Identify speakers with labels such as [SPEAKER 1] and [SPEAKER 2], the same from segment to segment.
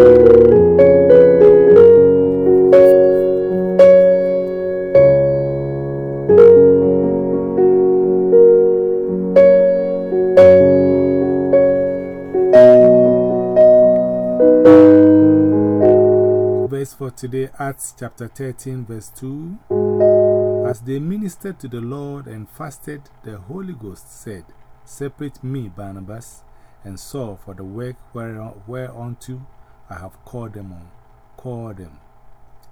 [SPEAKER 1] Verse for today, Acts chapter 13, verse 2. As they ministered to the Lord and fasted, the Holy Ghost said, Separate me, Barnabas, and Saul for the work whereunto I have called them on. Call them.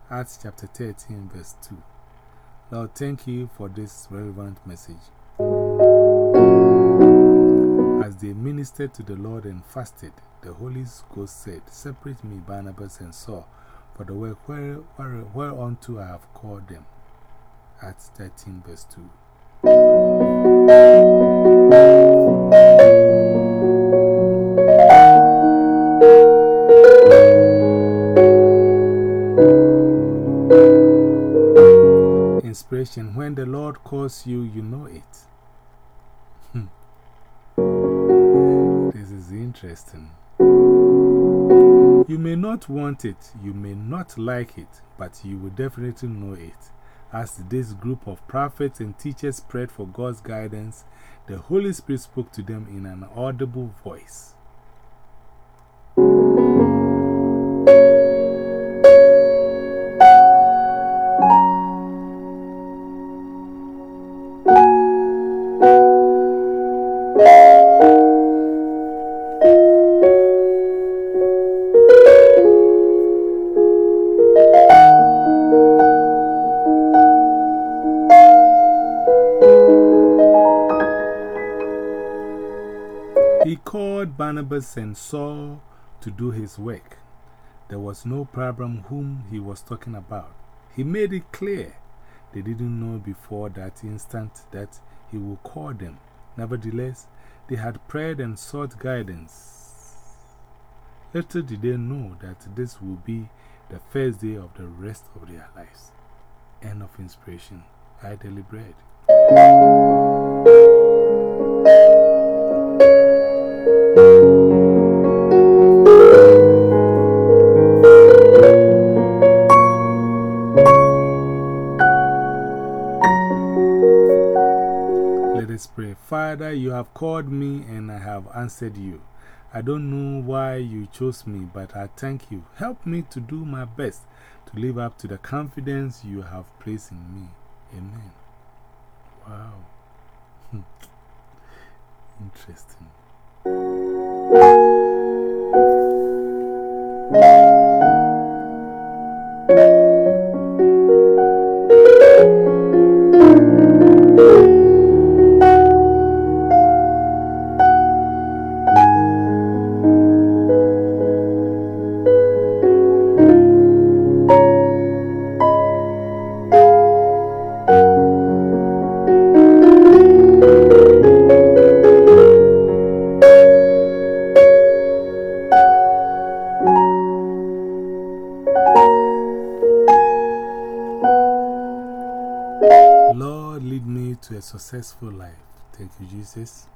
[SPEAKER 1] Acts chapter 13, verse 2. Lord, thank you for this relevant message. As they ministered to the Lord and fasted, the Holy Ghost said, Separate me, Barnabas and Saul, for the work whereunto I have called them. Acts 13, verse 2. Inspiration When the Lord calls you, you know it. Hmm. this is interesting. You may not want it, you may not like it, but you will definitely know it. As this group of prophets and teachers prayed for God's guidance, the Holy Spirit spoke to them in an audible voice. Barnabas and Saul to do his work. There was no problem whom he was talking about. He made it clear they didn't know before that instant that he would call them. Nevertheless, they had prayed and sought guidance. Little did they know that this would be the first day of the rest of their lives. End of inspiration. iDailyBread. Let us pray. Father, you have called me and I have answered you. I don't know why you chose me, but I thank you. Help me to do my best to live up to the confidence you have placed in me. Amen. Wow. Interesting. Successful life. Thank you, Jesus.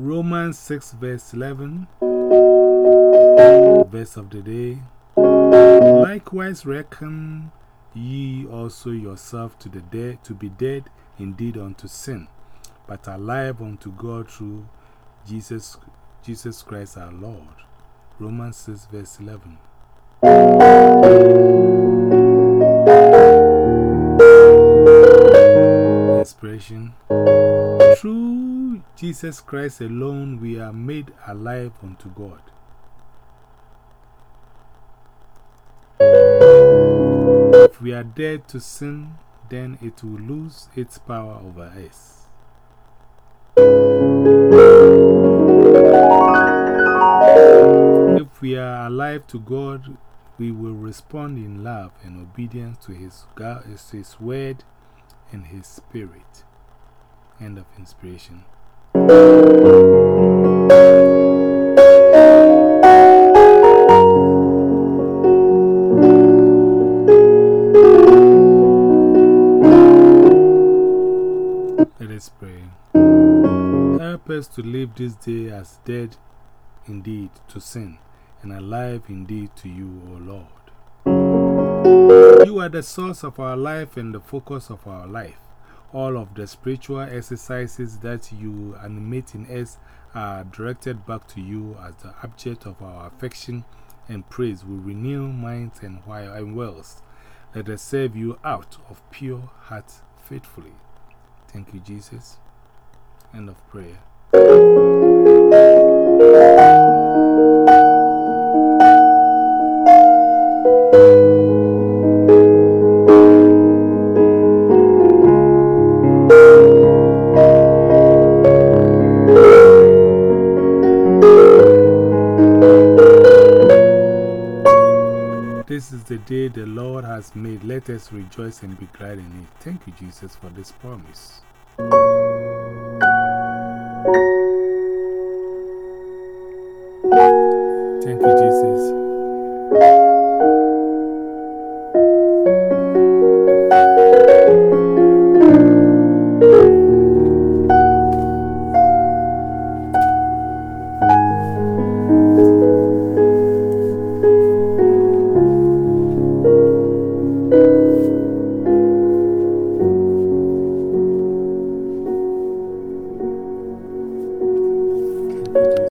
[SPEAKER 1] Romans 6, verse 11. Verse of the day. Likewise, reckon ye also yourself to, the dead, to be dead indeed unto sin, but alive unto God through Jesus, Jesus Christ our Lord. Romans 6, verse 11. Inspiration Through Jesus Christ alone, we are made alive unto God. If we are dead to sin, then it will lose its power over us. If we are alive to God, we will respond in love and obedience to His, God, his Word and His Spirit. End of inspiration. Let us pray. Help us to live this day as dead indeed to sin and alive indeed to you, O Lord. You are the source of our life and the focus of our life. All of the spiritual exercises that you animate in us are directed back to you as the object of our affection and praise will renew minds and wills. Let us serve you out of pure heart faithfully. Thank you, Jesus. End of prayer. The day the Lord has made. Let us rejoice and be glad in it. Thank you, Jesus, for this promise.